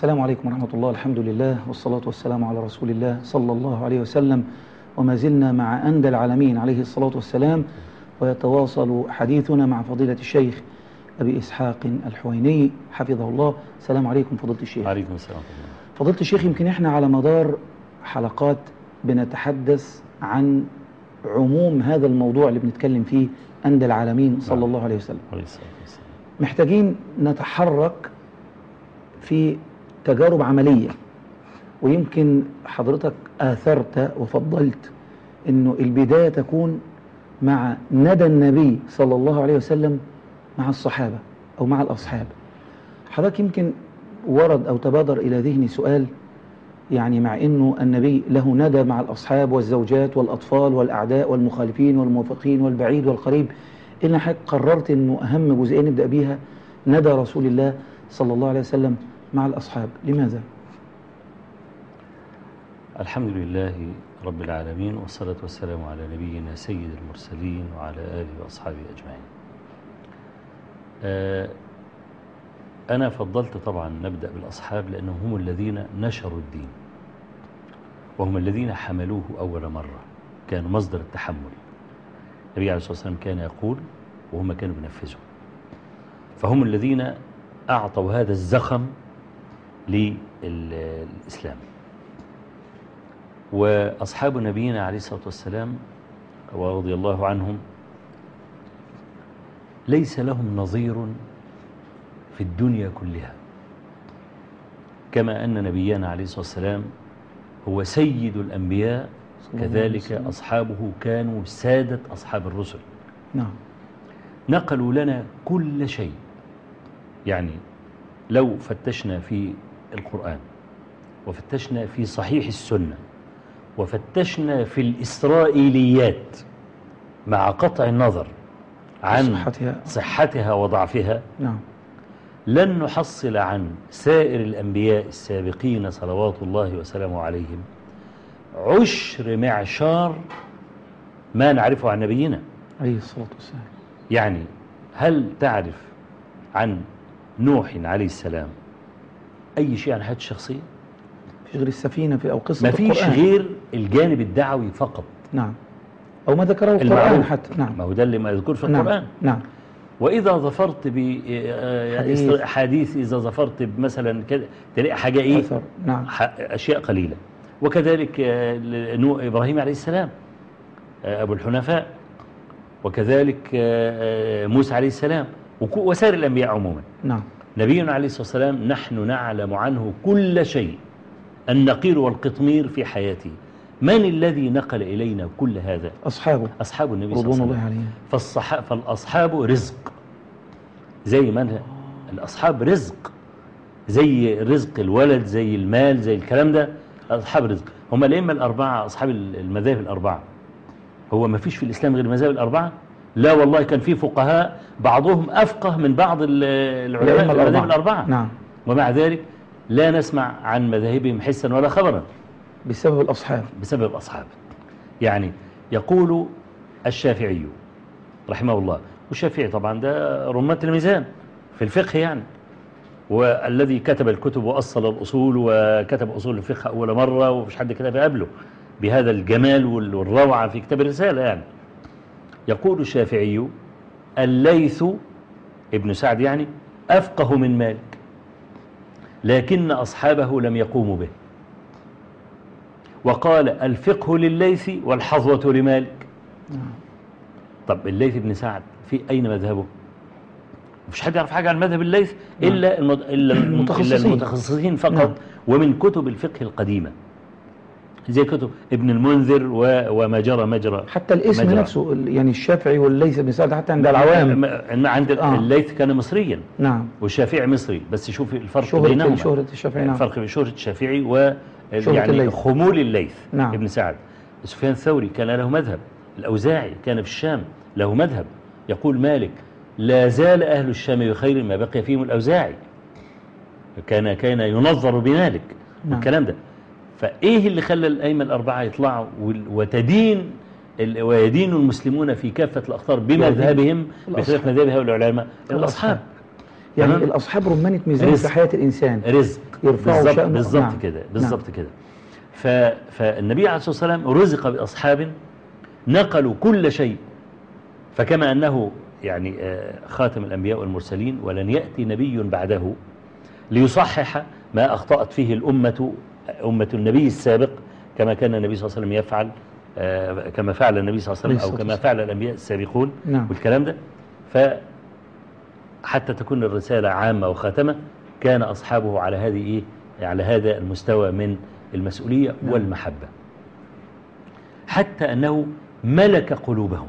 السلام عليكم ورحمة الله الحمد لله والصلاة والسلام على رسول الله صلى الله عليه وسلم. وما زلنا مع أندى العالمين عليه الصلاة والسلام ويتواصل حديثنا مع فضيلة الشيخ أبي إسحاق الحويني حفظه الله. السلام عليكم فضيلة الشيخ. عليكم السلام فضيلة الشيخ يمكن إحنا على مدار حلقات بنتحدث عن عموم هذا الموضوع اللي بنتكلم فيه أندى العالمين صلى نعم. الله عليه وسلم. محتاجين نتحرك في تجارب عملية. ويمكن حضرتك آثرت وفضلت أنه البداية تكون مع ندى النبي صلى الله عليه وسلم مع الصحابة أو مع الأصحاب. حضرتك يمكن ورد أو تبادر إلى ذهني سؤال يعني مع أنه النبي له ندى مع الأصحاب والزوجات والأطفال والأعداء والمخالفين والموافقين والبعيد والقريب. إن حضرتك قررت أنه أهم جزئية نبدأ بيها ندى رسول الله صلى الله عليه وسلم مع الأصحاب. لماذا؟ الحمد لله رب العالمين والصلاة والسلام على نبينا سيد المرسلين وعلى آله وأصحابه أجمعين. آه، أنا فضلت طبعا نبدأ بالأصحاب لأنهم هم الذين نشروا الدين وهم الذين حملوه أول مرة كانوا مصدر التحمل. النبي عليه الصلاة والسلام كان يقول وهم كانوا بينفذوا فهم الذين أعطوا هذا الزخم للإسلام. وأصحاب نبينا عليه الصلاة والسلام ورضي الله عنهم ليس لهم نظير في الدنيا كلها كما أن نبينا عليه الصلاة والسلام هو سيد الأنبياء كذلك. أصحابه كانوا سادة أصحاب الرسل. نعم. نقلوا لنا كل شيء. يعني لو فتشنا في القرآن. وفتشنا في صحيح السنة. وفتشنا في الإسرائيليات مع قطع النظر عن صحتها. صحتها وضعفها. نعم. لن نحصل عن سائر الأنبياء السابقين صلوات الله وسلامه عليهم عشر معشار ما نعرفه عن نبينا. عليه الصلاة والسلام. يعني هل تعرف عن نوح عليه السلام؟ أي شيء عن حياته الشخصية. مفيش غير السفينة في أو قصة ما فيش القرآن. غير الجانب الدعوي فقط. نعم. أو ما ذكره القرآن المعروف. حتى. نعم. ما هو ده اللي ما يذكر في نعم. القرآن. نعم. وإذا ظفرت حديث. بحديث إذا ظفرت مثلا كده تلاقي حاجة إيه؟ أثر. نعم. أشياء قليلة. وكذلك آه، إبراهيم عليه السلام آه، أبو الحنفاء. وكذلك آه، موسى عليه السلام. وسائر الأنبياء عموما. نعم. نبينا عليه الصلاة والسلام نحن نعلم عنه كل شيء النقير والقطمير في حياته. من الذي نقل إلينا كل هذا؟ أصحابه. أصحاب النبي صلى الله عليه وسلم. فالصح... فالأصحاب رزق. زي من الأصحاب رزق. زي رزق الولد زي المال زي الكلام ده أصحاب رزق. هم الأئمة الأربعة أصحاب المذاهب الأربعة. هو ما فيش في الإسلام غير المذاهب الأربعة؟ لا والله كان في فقهاء بعضهم أفقه من بعض ال- العلماء المذاهب الأربعة. نعم. ومع ذلك لا نسمع عن مذاهبهم حسا ولا خبرا. بسبب الأصحاب. بسبب أصحاب يعني يقول الشافعي رحمه الله والشافعي طبعا ده رمة الميزان في الفقه يعني والذي كتب الكتب وأصل الأصول وكتب أصول الفقه أول مرة ومش حد كتب قبله بهذا الجمال وال- والروعة في كتاب الرسالة يعني. يقول الشافعي الليث ابن سعد يعني أفقه من مالك لكن أصحابه لم يقوموا به. وقال الفقه لليث والحظوة لمالك. نعم. طب الليث بن سعد في أين مذهبه؟ مفيش حد يعرف حاجة عن مذهب الليث؟ إلا, المد... إلا الم- المتخصصين. إلا المتخصصين فقط. نعم. ومن كتب الفقه القديمة. زي كتب ابن المنذر. وما جرى مجرى حتى الاسم مجرى. نفسه يعني الشافعي والليث بن سعد حتى عند العوام عند آه. الليث كان مصريا نعم والشافعي مصري بس شوف الفرق شهرة بينهما شهرة الشافعي نعم الفرق بين شهرة الشافعي و يعني الليث. خمول الليث نعم. ابن سعد سفيان الثوري كان له مذهب الأوزاعي كان في الشام له مذهب يقول مالك لا زال أهل الشام بخير ما بقي فيهم الأوزاعي كان كان ينظر بمالك نعم. الكلام ده فإيه اللي خلى الأئمة الأربعة يطلعوا وتدين ويدين المسلمون في كافة الأقطار بمذهبهم. بخلاف مذهب هؤلاء العلماء الأصحاب يعني تمام؟ الأصحاب رمانة ميزان. في حياة الإنسان رزق يرفعوا بالظبط نعم. كده نعم. بالظبط كده ف... فالنبي عليه الصلاة والسلام رزق بأصحاب نقلوا كل شيء فكما أنه يعني آه، خاتم الأنبياء والمرسلين ولن يأتي نبي بعده ليصحح ما أخطأت فيه الأمة أمة النبي السابق كما كان النبي صلى الله عليه وسلم يفعل آه، كما فعل النبي صلى الله عليه وسلم أو كما فعل الأنبياء السابقون نعم. والكلام ده فحتى تكون الرسالة عامة وخاتمة كان أصحابه على هذه إيه على هذا المستوى من المسؤولية نعم. والمحبة حتى أنه ملك قلوبهم.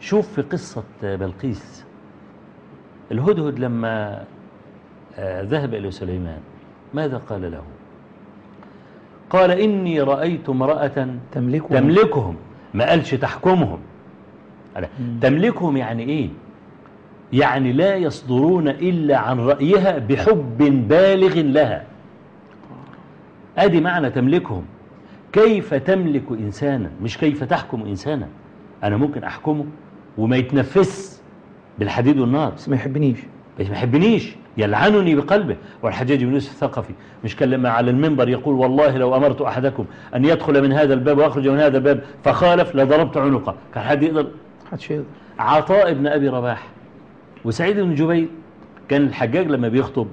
شوف في قصة بلقيس الهدهد لما آه، ذهب إلى سليمان ماذا قال له قال إني رأيت امرأة تملكه تملكهم. ما قالش تحكمهم. تملكهم يعني إيه؟ يعني لا يصدرون إلا عن رأيها بحب بالغ لها. أدي معنى تملكهم. كيف تملك إنسانا؟ مش كيف تحكم إنسانا. أنا ممكن أحكمه وما يتنفس بالحديد والنار. بس ما يحبنيش. ما يحبنيش يلعنني بقلبه. والحجاج بن يوسف الثقفي مش كان على المنبر يقول والله لو أمرت أحدكم أن يدخل من هذا الباب ويخرج من هذا الباب فخالف لضربت عنقه. كان حد يقدر؟ محدش يقدر. عطاء بن أبي رباح وسعيد بن جبير كان الحجاج لما بيخطب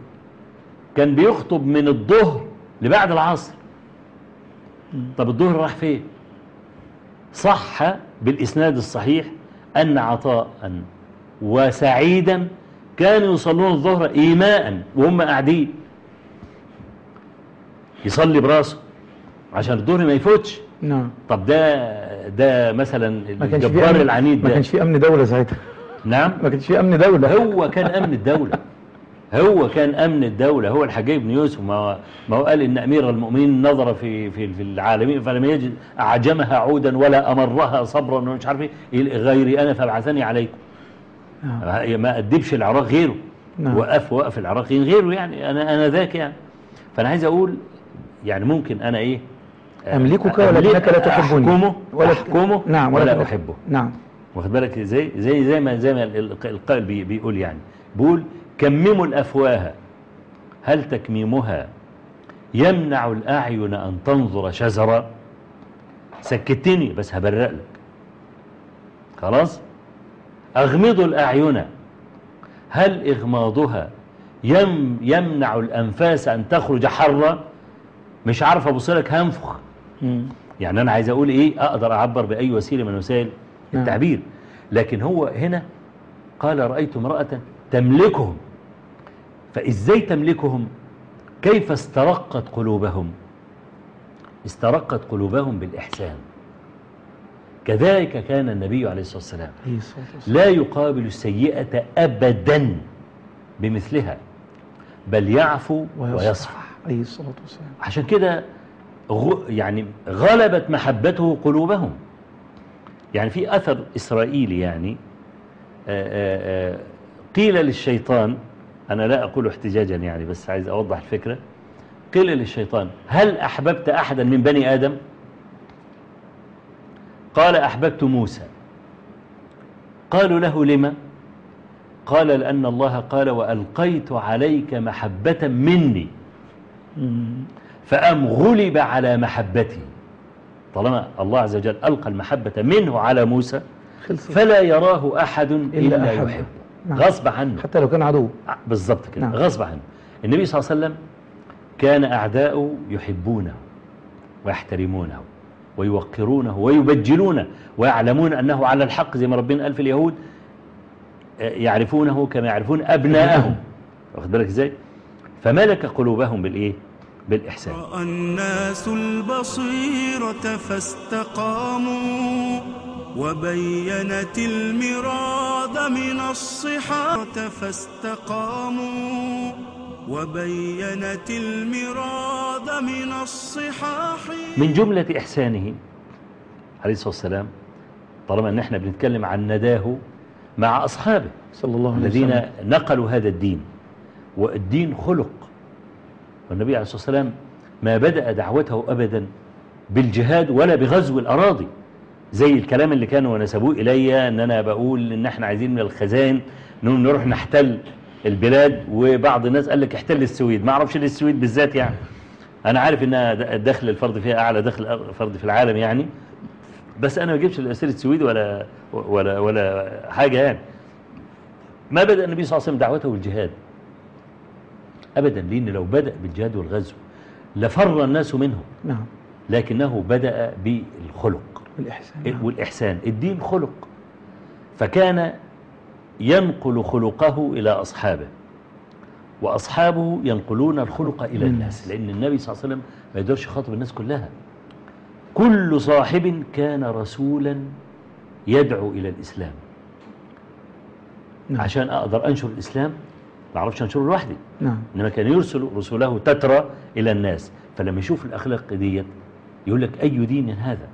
كان بيخطب من الظهر لبعد العصر. طب الظهر راح فين؟ صح بالإسناد الصحيح أن عطاء وسعيدا كانوا يصلون الظهر إيماء وهم قاعدين. يصلي براسه عشان الظهر ما يفوتش. نعم. طب ده ده مثلا ما الجبار العنيد ما ده. كانش في أمن دولة ساعتها. نعم. ما كانش في أمن دولة. هو كان أمن الدولة. هو كان أمن الدولة. هو الحجاج بن يوسف ما هو, ما هو قال إن أمير المؤمنين نظر في في في العالمين فلم يجد أعجمها عودا ولا أمرها صبرا ومش عارف إيه. غيري أنا فابعثني عليكم. نعم. ما أدبش العراق غيره. نعم. وقف وقف العراقيين غيره يعني. أنا أنا ذاك يعني. فأنا عايز أقول يعني ممكن أنا إيه أملكك أملك- ولكنك لا تحبني. أحكمه؟ ولا- أحكمه؟ نعم ولا ولكن- أحبه. نعم. واخد بالك؟ زي زي زي ما زي ما ال- القائل بي- بيقول يعني. بيقول كمموا الأفواه. هل تكميمها؟ يمنع الأعين أن تنظر شزرا. سكتني بس هبرق لك. خلاص؟ اغمضوا الأعين. هل إغماضها يم يمنع الأنفاس أن تخرج حرا؟ مش عارف ابص لك هنفخ. يعني أنا عايز أقول إيه؟ أقدر أعبر بأي وسيلة من وسائل نعم. التعبير. لكن هو هنا قال رأيت امرأة تملكهم. فإزاي تملكهم؟ كيف استرقت قلوبهم؟ استرقت قلوبهم بالإحسان. كذلك كان النبي عليه الصلاة والسلام لا يقابل السيئة أبدا بمثلها بل يعفو ويصفح. عليه الصلاة والسلام. عشان كده غ- يعني غلبت محبته قلوبهم. يعني في أثر إسرائيلي يعني آه، آه، آه، قيل للشيطان أنا لا أقول احتجاجا يعني بس عايز أوضح الفكرة. قيل للشيطان هل أحببت أحدا من بني آدم؟ قال أحببت موسى. قالوا له لما قال لأن الله قال وألقيت عليك محبة مني. فأم غلب على محبته طالما الله عز وجل ألقى المحبة منه على موسى فلا يراه أحد إلا, إلا أحبه. يحب نعم. غصب عنه. حتى لو كان عدو. بالضبط كده. نعم. غصب عنه. النبي صلى الله عليه وسلم كان أعداؤه يحبونه ويحترمونه. ويوقرونه ويبجلونه ويعلمون أنه على الحق زي ما ربنا قال في اليهود يعرفونه كما يعرفون أبناءهم. واخد بالك إزاي؟ فملك قلوبهم بالإيه؟ بالإحسان. رأى الناس البصيرة فاستقاموا وبينت المراد من الصحابة فاستقاموا وبينت المراد من الصحاح. من جملة إحسانه عليه الصلاة والسلام طالما أن إحنا بنتكلم عن نداه مع أصحابه صلى الله عليه الذين وسلم. نقلوا هذا الدين والدين خلق. والنبي عليه الصلاة والسلام ما بدأ دعوته أبدا بالجهاد ولا بغزو الأراضي زي الكلام اللي كانوا نسبوه إلي أن أنا بقول أن إحنا عايزين من الخزائن نروح نحتل. البلاد وبعض الناس قال لك احتل السويد. ما أعرفش ليه السويد بالذات يعني. أنا عارف أنها دخل الفرد فيها أعلى دخل فرد في العالم يعني. بس أنا ما اجيبش الأسير السويد ولا, ولا, ولا حاجة يعني. ما بدأ النبي صلى الله عليه وسلم دعوته بالجهاد. أبدا لأن لو بدأ بالجهاد والغزو لفر الناس منه. نعم. لكنه بدأ بالخلق. والإحسان. والإحسان. الدين خلق. فكان ينقل خلقه إلى أصحابه وأصحابه ينقلون الخلق إلى الناس لأن النبي صلى الله عليه وسلم ما يقدرش يخاطب الناس كلها. كل صاحب كان رسولا يدعو إلى الإسلام. نعم. عشان أقدر أنشر الإسلام ما أعرفش أنشره لوحدي. نعم. إنما كان يرسل رسله تترى إلى الناس. فلما يشوف الأخلاق ديت يقول لك أي دين هذا؟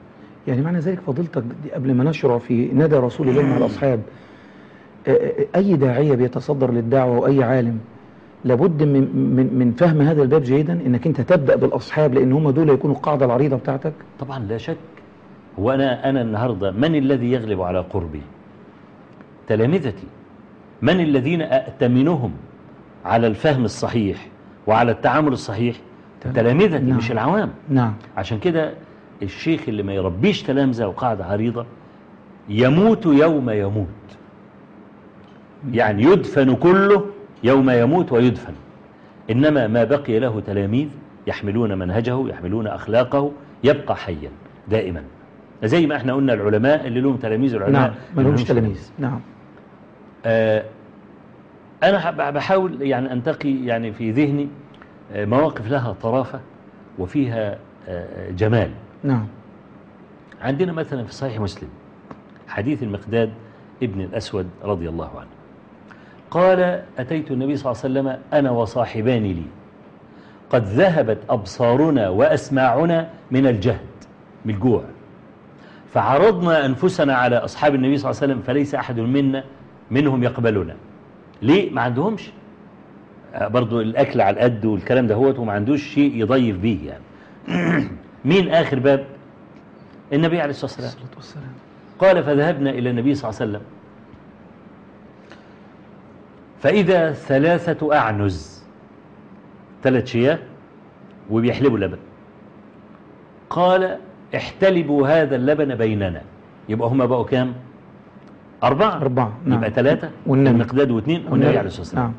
يعني معنى ذلك فضيلتك قبل ما نشرع في ندى رسول الله مع الأصحاب أي داعية بيتصدر للدعوة وأي عالم لابد من, من, من فهم هذا الباب جيدا إنك أنت تبدأ بالأصحاب لأن هم دول يكونوا القاعدة العريضة بتاعتك. طبعا لا شك. هو أنا, أنا النهاردة من الذي يغلب على قربي؟ تلامذتي. من الذين أأتمنهم على الفهم الصحيح وعلى التعامل الصحيح. تلامذتي نعم. مش العوام. نعم. عشان كده الشيخ اللي ما يربيش تلامذة وقاعدة عريضة يموت يوم يموت. يعني يدفن كله يوم يموت ويدفن. إنما ما بقي له تلاميذ يحملون منهجه يحملون أخلاقه يبقى حيا دائما. زي ما إحنا قلنا العلماء اللي لهم تلاميذ العلماء نعم ما لهمش تلاميذ. نعم. آه، أنا بحاول يعني أنتقي يعني في ذهني آه، مواقف لها طرافة وفيها آه، جمال. نعم. عندنا مثلا في صحيح مسلم حديث المقداد ابن الأسود رضي الله عنه. قال أتيت النبي صلى الله عليه وسلم أنا وصاحبان لي. قد ذهبت أبصارنا وأسماعنا من الجهد من الجوع. فعرضنا أنفسنا على أصحاب النبي صلى الله عليه وسلم فليس أحد منا منهم يقبلنا. ليه؟ ما عندهمش. برضو الأكل على القد والكلام ده هو وما عندوش شيء يضيف به يعني. مين آخر باب؟ النبي عليه الصلاة والسلام. قال فذهبنا إلى النبي صلى الله عليه وسلم. فإذا ثلاثة أعنز. ثلاث شياه وبيحلبوا لبن. قال احتلبوا هذا اللبن بيننا. يبقى هما بقوا كام؟ أربعة. أربعة. نعم. يبقى ثلاثة. والنبي. واثنين. والنبي عليه الصلاة والسلام. نعم.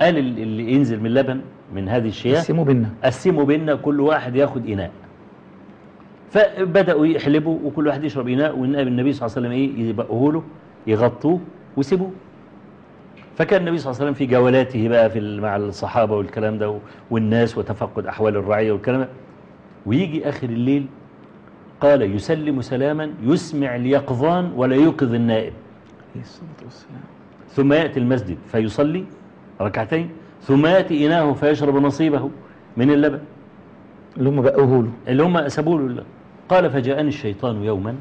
قال ال- اللي ينزل من اللبن من هذه الشياه قسموا بينا قسموا بيننا كل واحد ياخد إناء. فبدأوا يحلبوا وكل واحد يشرب إناء والنبي النبي صلى الله عليه وسلم إيه؟ يبقوه له يغطوه ويسيبوه. فكان النبي صلى الله عليه وسلم في جولاته بقى في مع الصحابة والكلام ده والناس وتفقد أحوال الرعية والكلام ده. ويجي آخر الليل قال يسلم سلاما يسمع اليقظان ولا يوقظ والسلام. ثم يأتي المسجد فيصلي ركعتين ثم يأتي إناه فيشرب نصيبه من اللبن. اللي هم بقوه له. اللي هم سابوا له. قال فجاءني الشيطان يوما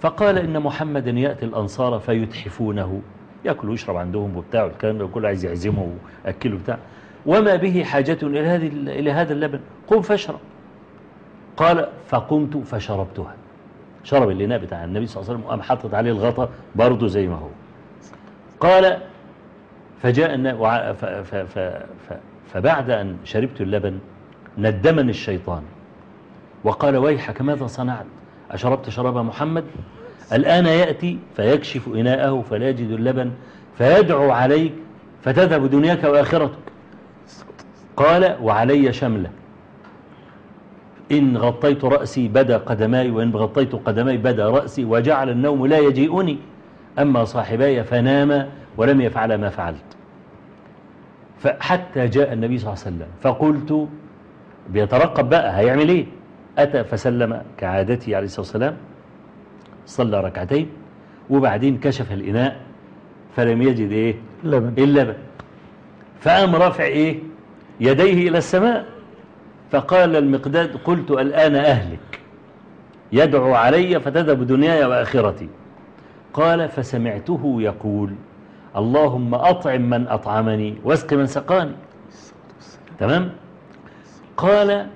فقال إن محمدا يأتي الأنصار فيتحفونه. يأكل ويشرب عندهم وبتاع والكلام ده وكله عايز يعزمه ويأكله بتاع وما به حاجة إلى هذه إلى هذا اللبن. قم فاشرب. قال فقمت فشربتها. شرب الإناء بتاع النبي صلى الله عليه وسلم وقام حاطط عليه الغطاء برضه زي ما هو. قال فجاء فبعد أن شربت اللبن ندمني الشيطان. وقال ويحك ماذا صنعت؟ أشربت شراب محمد؟ الآن يأتي فيكشف إناءه فلا يجد اللبن فيدعو عليك فتذهب دنياك وآخرتك. قال وعلي شملة. إن غطيت رأسي بدا قدماي وإن غطيت قدماي بدا رأسي وجعل النوم لا يجيئني. أما صاحباي فناما ولم يفعل ما فعلت. فحتى جاء النبي صلى الله عليه وسلم فقلت بيترقب بقى هيعمل إيه؟ أتى فسلم كعادته عليه الصلاة والسلام. صلى ركعتين وبعدين كشف الإناء فلم يجد إيه؟ لبن اللبن فقام رافع إيه؟ يديه إلى السماء فقال المقداد قلت الآن أهلك. يدعو علي فتذهب دنياي وآخرتي. قال فسمعته يقول اللهم أطعم من أطعمني واسق من سقاني. تمام؟ قال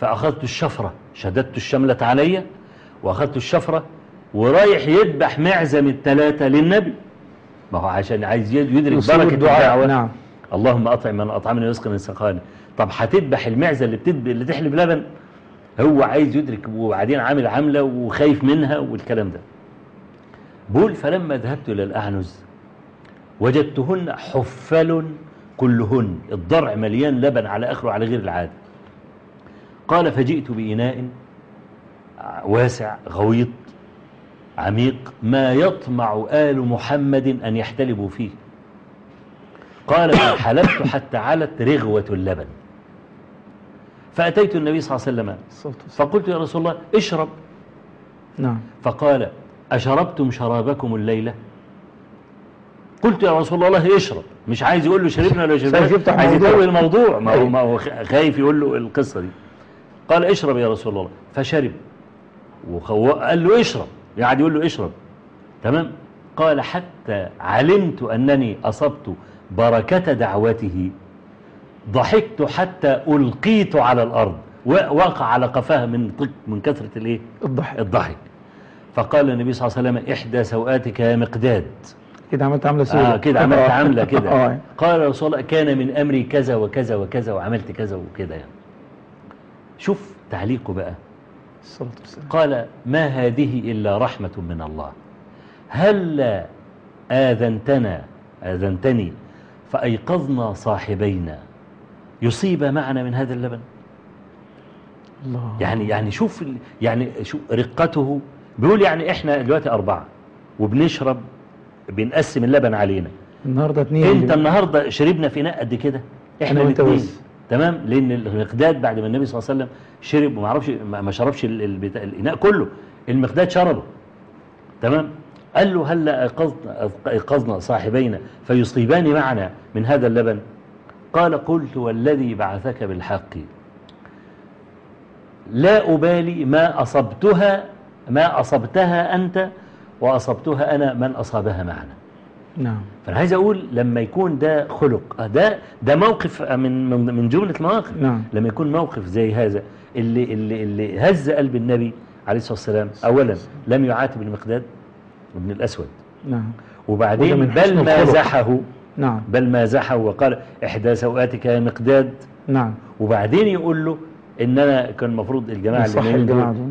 فأخذت الشفرة شددت الشملة علي واخدت الشفرة ورايح يذبح معزم الثلاثة للنبي. ما هو عشان عايز يدرك بركة الدعاء، الدعوة. نعم. اللهم أطعم من أطعمني ويسقي من سقاني. طب هتذبح المعزة اللي بتدب... اللي تحلب لبن هو عايز يدرك وبعدين عامل عملة وخايف منها والكلام ده. بقول فلما ذهبت إلى الأعنز وجدتهن حفل كلهن. الضرع مليان لبن على آخره على غير العادة. قال فجئت بإناء واسع غويط. عميق ما يطمع آل محمد أن يحتلبوا فيه. قال فحلبت حتى علت رغوة اللبن فأتيت النبي صلى الله عليه وسلم. فقلت يا رسول الله اشرب. نعم. فقال أشربتم شرابكم الليلة؟ قلت يا رسول الله اشرب. مش عايز يقول له شربنا ولا شربنا. عايز. يتوه الموضوع. ما هو. ما هو خايف يقول له القصة دي. قال اشرب يا رسول الله فشرب. وقال له اشرب يعني يقول له اشرب. تمام؟ قال حتى علمت أنني أصبت بركة دعوته. ضحكت حتى ألقيت على الأرض. وقع على قفاه من من كثرة الإيه؟ الضحك. الضحك. فقال النبي صلى الله عليه وسلم إحدى سوآتك يا مقداد. كده عملت عامله سودة آه كده عملت عاملة كده. آه. قال يا رسول الله كان من أمري كذا وكذا وكذا وعملت كذا وكذا يعني. شوف تعليقه بقى. قال ما هذه إلا رحمة من الله. هل آذنتنا؟ آذنتني. فأيقظنا صاحبينا. يصيب معنا من هذا اللبن؟ الله. يعني يعني شوف يعني شو رقته. بيقول يعني إحنا دلوقتي أربعة وبنشرب بنقسم اللبن علينا. النهارده اتنين. انت النهاردة شربنا في اناء قد كده؟ إحنا الاثنين. تمام؟ لأن المقداد بعد ما النبي صلى الله عليه وسلم شرب وما عرفش ما شربش ال- البتاع- الإناء كله المقداد شربه. تمام؟ قال له هل ايقظنا ايقظنا صاحبينا فيصيبان معنا من هذا اللبن؟ قال قلت والذي بعثك بالحق. لا أبالي ما أصبتها ما أصبتها أنت وأصبتها أنا من أصابها معنا. نعم. فأنا عايز أقول لما يكون ده خلق آه ده ده موقف من من من جملة المواقف. نعم. لما يكون موقف زي هذا اللي اللي اللي هز قلب النبي عليه الصلاة والسلام أولا لم يعاتب المقداد ابن الأسود. نعم. وبعدين بل. مازحه نعم. بل مازحه وقال إحدى سوآتك يا مقداد. نعم. وبعدين يقول له ان أنا كان المفروض الجماعة اللي.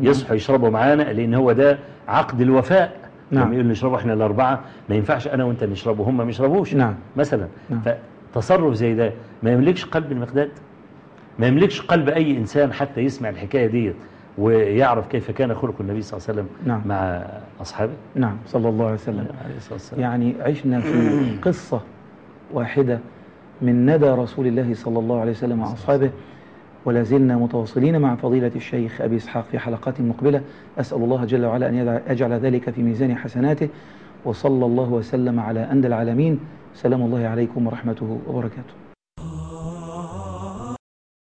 يصحوا يشربوا معانا لأن هو ده عقد الوفاء. نعم. لما يقول نشربوا إحنا الأربعة ما ينفعش أنا وأنت نشربه هم ما يشربوش نعم. مثلا نعم. فتصرف زي ده ما يملكش قلب المقداد ما يملكش قلب أي إنسان حتى يسمع الحكاية ديت ويعرف كيف كان خلق النبي صلى الله عليه وسلم نعم. مع أصحابه نعم صلى الله عليه وسلم يعني عشنا في قصة واحدة من ندى رسول الله صلى الله عليه وسلم مع أصحابه ولا زلنا متواصلين مع فضيلة الشيخ أبي إسحاق في حلقات مقبلة. أسأل الله جل وعلا أن يجعل ذلك في ميزان حسناته. وصلى الله وسلم على أندى العالمين. سلام الله عليكم ورحمته وبركاته.